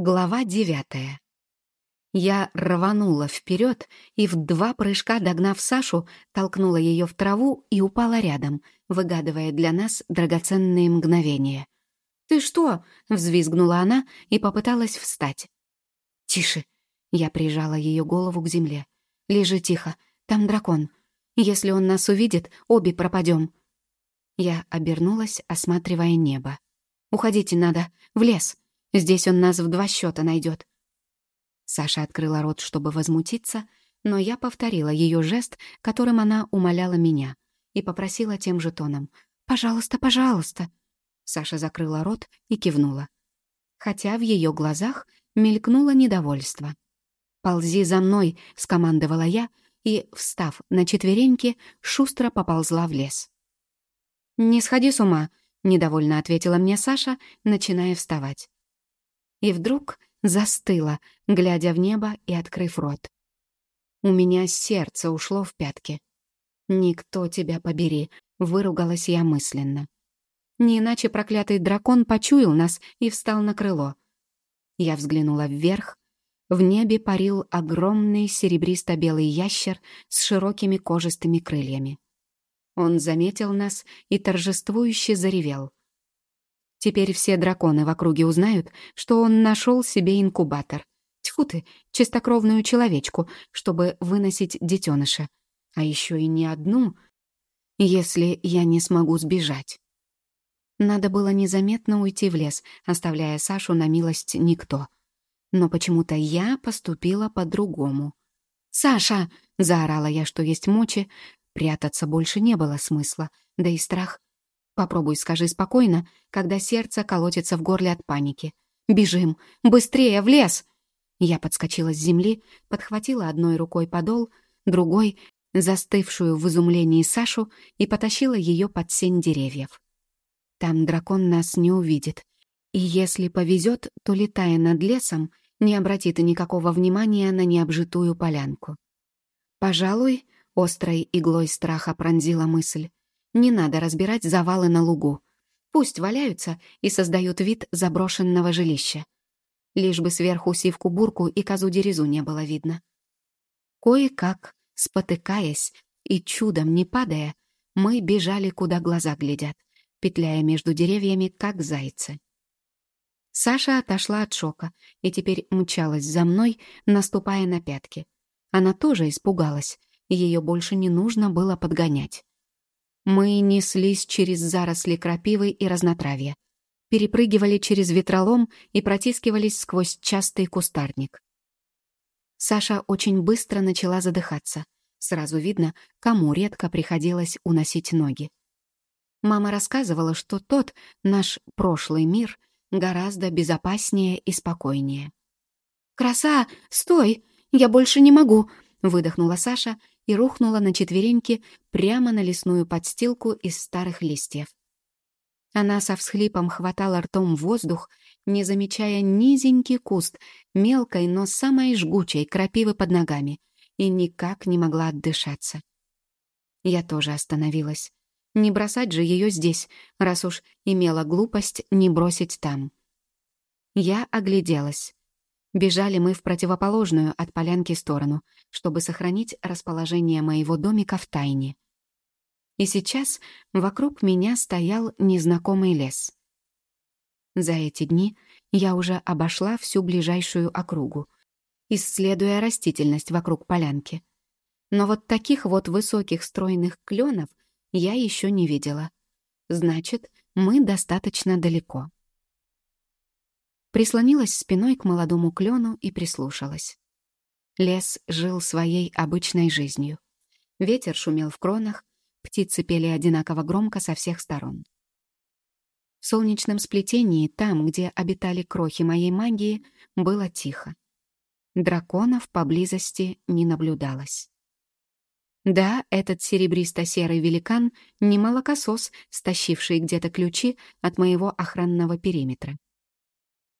Глава девятая. Я рванула вперед и в два прыжка, догнав Сашу, толкнула ее в траву и упала рядом, выгадывая для нас драгоценные мгновения. «Ты что?» — взвизгнула она и попыталась встать. «Тише!» — я прижала ее голову к земле. «Лежи тихо, там дракон. Если он нас увидит, обе пропадем». Я обернулась, осматривая небо. «Уходите надо, в лес!» Здесь он нас в два счета найдет. Саша открыла рот, чтобы возмутиться, но я повторила ее жест, которым она умоляла меня, и попросила тем же тоном. «Пожалуйста, пожалуйста!» Саша закрыла рот и кивнула. Хотя в ее глазах мелькнуло недовольство. «Ползи за мной!» — скомандовала я, и, встав на четвереньки, шустро поползла в лес. «Не сходи с ума!» — недовольно ответила мне Саша, начиная вставать и вдруг застыла, глядя в небо и открыв рот. У меня сердце ушло в пятки. «Никто тебя побери», — выругалась я мысленно. Не иначе проклятый дракон почуял нас и встал на крыло. Я взглянула вверх. В небе парил огромный серебристо-белый ящер с широкими кожистыми крыльями. Он заметил нас и торжествующе заревел. Теперь все драконы в округе узнают, что он нашел себе инкубатор. Тьфу ты, чистокровную человечку, чтобы выносить детеныша. А еще и не одну, если я не смогу сбежать. Надо было незаметно уйти в лес, оставляя Сашу на милость никто. Но почему-то я поступила по-другому. «Саша!» — заорала я, что есть мочи. Прятаться больше не было смысла, да и страх Попробуй скажи спокойно, когда сердце колотится в горле от паники. «Бежим! Быстрее, в лес!» Я подскочила с земли, подхватила одной рукой подол, другой — застывшую в изумлении Сашу и потащила ее под сень деревьев. Там дракон нас не увидит. И если повезет, то, летая над лесом, не обратит никакого внимания на необжитую полянку. Пожалуй, острой иглой страха пронзила мысль. Не надо разбирать завалы на лугу. Пусть валяются и создают вид заброшенного жилища. Лишь бы сверху сивку-бурку и козу-дерезу не было видно. Кое-как, спотыкаясь и чудом не падая, мы бежали, куда глаза глядят, петляя между деревьями, как зайцы. Саша отошла от шока и теперь мчалась за мной, наступая на пятки. Она тоже испугалась, и ее больше не нужно было подгонять. Мы неслись через заросли крапивы и разнотравья, перепрыгивали через ветролом и протискивались сквозь частый кустарник. Саша очень быстро начала задыхаться. Сразу видно, кому редко приходилось уносить ноги. Мама рассказывала, что тот, наш прошлый мир, гораздо безопаснее и спокойнее. «Краса! Стой! Я больше не могу!» — выдохнула Саша и рухнула на четвереньки прямо на лесную подстилку из старых листьев. Она со всхлипом хватала ртом воздух, не замечая низенький куст, мелкой, но самой жгучей крапивы под ногами, и никак не могла отдышаться. Я тоже остановилась. Не бросать же ее здесь, раз уж имела глупость не бросить там. Я огляделась. Бежали мы в противоположную от полянки сторону, чтобы сохранить расположение моего домика в тайне. И сейчас вокруг меня стоял незнакомый лес. За эти дни я уже обошла всю ближайшую округу, исследуя растительность вокруг полянки. Но вот таких вот высоких стройных кленов я еще не видела. Значит, мы достаточно далеко. Прислонилась спиной к молодому клену и прислушалась. Лес жил своей обычной жизнью. Ветер шумел в кронах, птицы пели одинаково громко со всех сторон. В солнечном сплетении, там, где обитали крохи моей магии, было тихо. Драконов поблизости не наблюдалось. Да, этот серебристо-серый великан — не молокосос, стащивший где-то ключи от моего охранного периметра.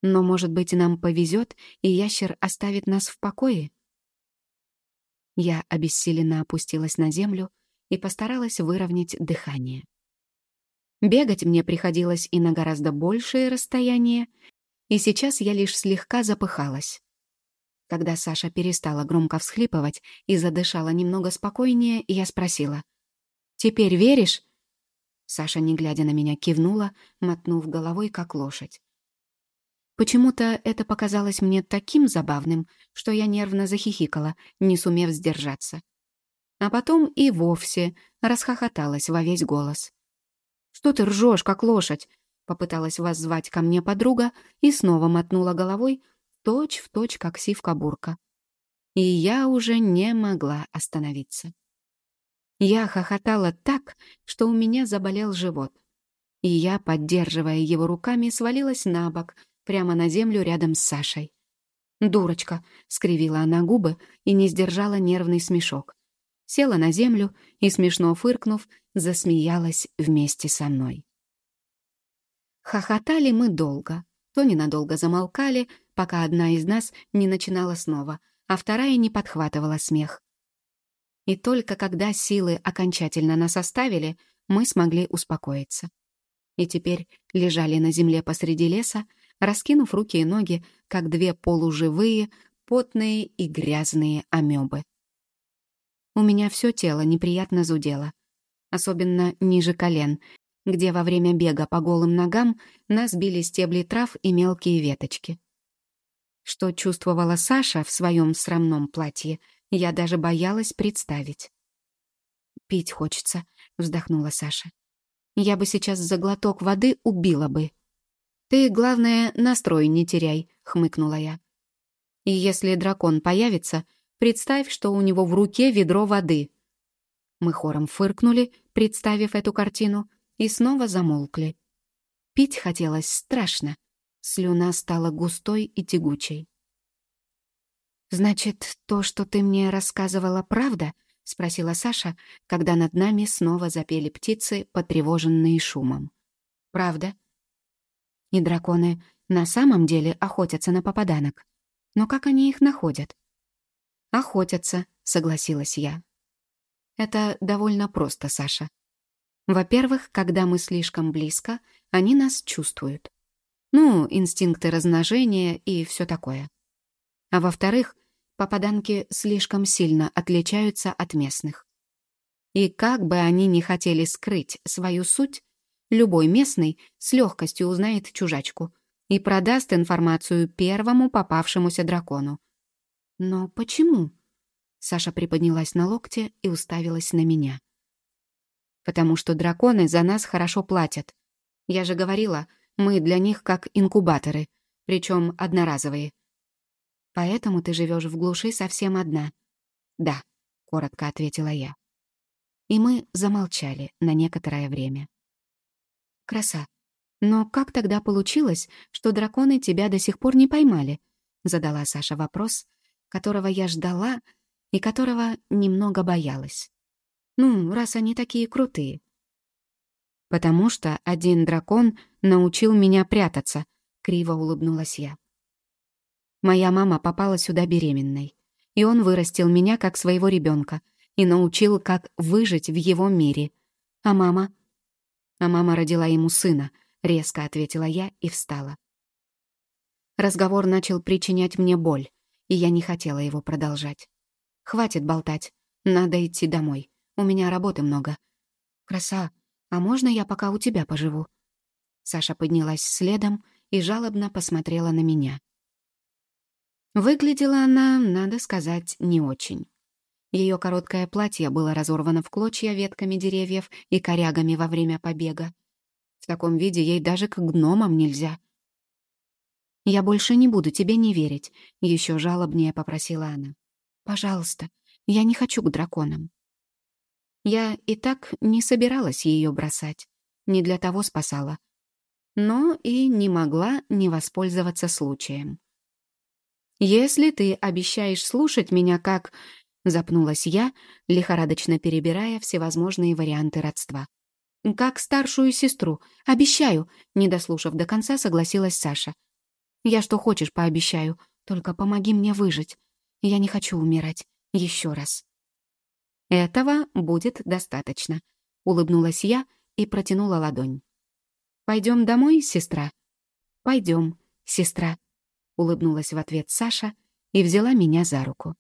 Но, может быть, нам повезет, и ящер оставит нас в покое? Я обессиленно опустилась на землю и постаралась выровнять дыхание. Бегать мне приходилось и на гораздо большее расстояние, и сейчас я лишь слегка запыхалась. Когда Саша перестала громко всхлипывать и задышала немного спокойнее, я спросила. «Теперь веришь?» Саша, не глядя на меня, кивнула, мотнув головой, как лошадь. Почему-то это показалось мне таким забавным, что я нервно захихикала, не сумев сдержаться. А потом и вовсе расхохоталась во весь голос. «Что ты ржешь, как лошадь?» Попыталась воззвать ко мне подруга и снова мотнула головой, точь в точь, как сивка-бурка. И я уже не могла остановиться. Я хохотала так, что у меня заболел живот. И я, поддерживая его руками, свалилась на бок, прямо на землю рядом с Сашей. «Дурочка!» — скривила она губы и не сдержала нервный смешок. Села на землю и, смешно фыркнув, засмеялась вместе со мной. Хохотали мы долго, то ненадолго замолкали, пока одна из нас не начинала снова, а вторая не подхватывала смех. И только когда силы окончательно нас оставили, мы смогли успокоиться. И теперь лежали на земле посреди леса, раскинув руки и ноги, как две полуживые, потные и грязные амебы. У меня все тело неприятно зудело, особенно ниже колен, где во время бега по голым ногам нас били стебли трав и мелкие веточки. Что чувствовала Саша в своем срамном платье, я даже боялась представить. «Пить хочется», — вздохнула Саша. «Я бы сейчас за глоток воды убила бы». «Ты, главное, настрой не теряй», — хмыкнула я. «И если дракон появится, представь, что у него в руке ведро воды». Мы хором фыркнули, представив эту картину, и снова замолкли. Пить хотелось страшно. Слюна стала густой и тягучей. «Значит, то, что ты мне рассказывала, правда?» — спросила Саша, когда над нами снова запели птицы, потревоженные шумом. «Правда?» И драконы на самом деле охотятся на попаданок. Но как они их находят? «Охотятся», — согласилась я. «Это довольно просто, Саша. Во-первых, когда мы слишком близко, они нас чувствуют. Ну, инстинкты размножения и все такое. А во-вторых, попаданки слишком сильно отличаются от местных. И как бы они ни хотели скрыть свою суть, любой местный с легкостью узнает чужачку и продаст информацию первому попавшемуся дракону. Но почему? Саша приподнялась на локте и уставилась на меня. «Потому что драконы за нас хорошо платят. Я же говорила, мы для них как инкубаторы, причем одноразовые. Поэтому ты живешь в глуши совсем одна. Да, коротко ответила я. И мы замолчали на некоторое время. Краса. Но как тогда получилось, что драконы тебя до сих пор не поймали? Задала Саша вопрос, которого я ждала и которого немного боялась. Ну, раз они такие крутые. «Потому что один дракон научил меня прятаться», — криво улыбнулась я. Моя мама попала сюда беременной, и он вырастил меня как своего ребенка и научил, как выжить в его мире. А мама? А мама родила ему сына, резко ответила я и встала. Разговор начал причинять мне боль, и я не хотела его продолжать. Хватит болтать, надо идти домой. У меня работы много. Краса, «А можно я пока у тебя поживу?» Саша поднялась следом и жалобно посмотрела на меня. Выглядела она, надо сказать, не очень. Ее короткое платье было разорвано в клочья ветками деревьев и корягами во время побега. В таком виде ей даже к гномам нельзя. «Я больше не буду тебе не верить», — еще жалобнее попросила она. «Пожалуйста, я не хочу к драконам». Я и так не собиралась ее бросать, не для того спасала. Но и не могла не воспользоваться случаем. «Если ты обещаешь слушать меня как...» — запнулась я, лихорадочно перебирая всевозможные варианты родства. «Как старшую сестру. Обещаю!» — не дослушав до конца, согласилась Саша. «Я что хочешь пообещаю, только помоги мне выжить. Я не хочу умирать. Еще раз». «Этого будет достаточно», — улыбнулась я и протянула ладонь. «Пойдем домой, сестра?» «Пойдем», — сестра», — улыбнулась в ответ Саша и взяла меня за руку.